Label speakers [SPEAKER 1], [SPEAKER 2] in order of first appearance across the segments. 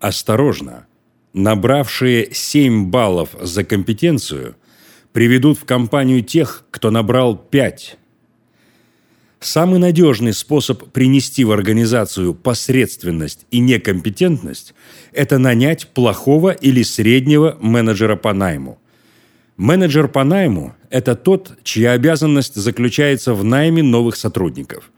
[SPEAKER 1] Осторожно! Набравшие 7 баллов за компетенцию приведут в компанию тех, кто набрал 5. Самый надежный способ принести в организацию посредственность и некомпетентность – это нанять плохого или среднего менеджера по найму. Менеджер по найму – это тот, чья обязанность заключается в найме новых сотрудников.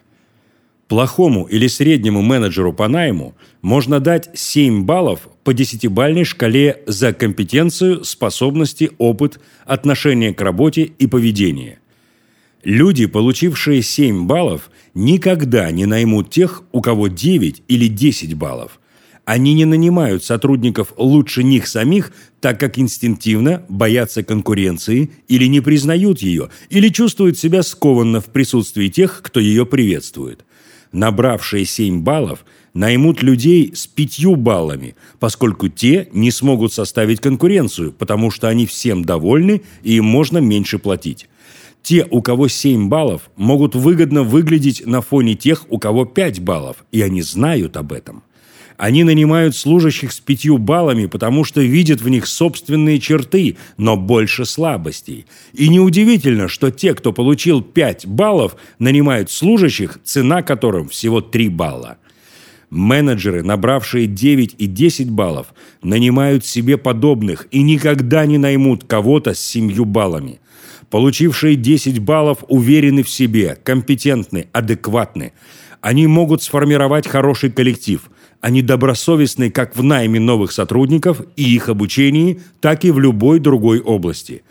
[SPEAKER 1] Плохому или среднему менеджеру по найму можно дать 7 баллов по десятибальной шкале за компетенцию, способности, опыт, отношение к работе и поведение. Люди, получившие 7 баллов, никогда не наймут тех, у кого 9 или 10 баллов. Они не нанимают сотрудников лучше них самих, так как инстинктивно боятся конкуренции или не признают ее, или чувствуют себя скованно в присутствии тех, кто ее приветствует. Набравшие 7 баллов наймут людей с пятью баллами, поскольку те не смогут составить конкуренцию, потому что они всем довольны и им можно меньше платить. Те, у кого 7 баллов, могут выгодно выглядеть на фоне тех, у кого 5 баллов, и они знают об этом. Они нанимают служащих с пятью баллами, потому что видят в них собственные черты, но больше слабостей. И неудивительно, что те, кто получил 5 баллов, нанимают служащих, цена которым всего 3 балла. Менеджеры, набравшие 9 и 10 баллов, нанимают себе подобных и никогда не наймут кого-то с 7 баллами. Получившие 10 баллов уверены в себе, компетентны, адекватны. Они могут сформировать хороший коллектив. Они добросовестны как в найме новых сотрудников и их обучении, так и в любой другой области.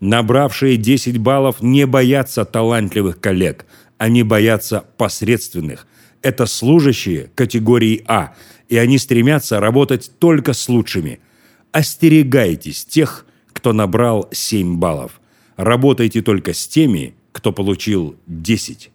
[SPEAKER 1] Набравшие 10 баллов не боятся талантливых коллег. Они боятся посредственных. Это служащие категории А, и они стремятся работать только с лучшими. Остерегайтесь тех, кто набрал 7 баллов – Работайте только с теми, кто получил 10.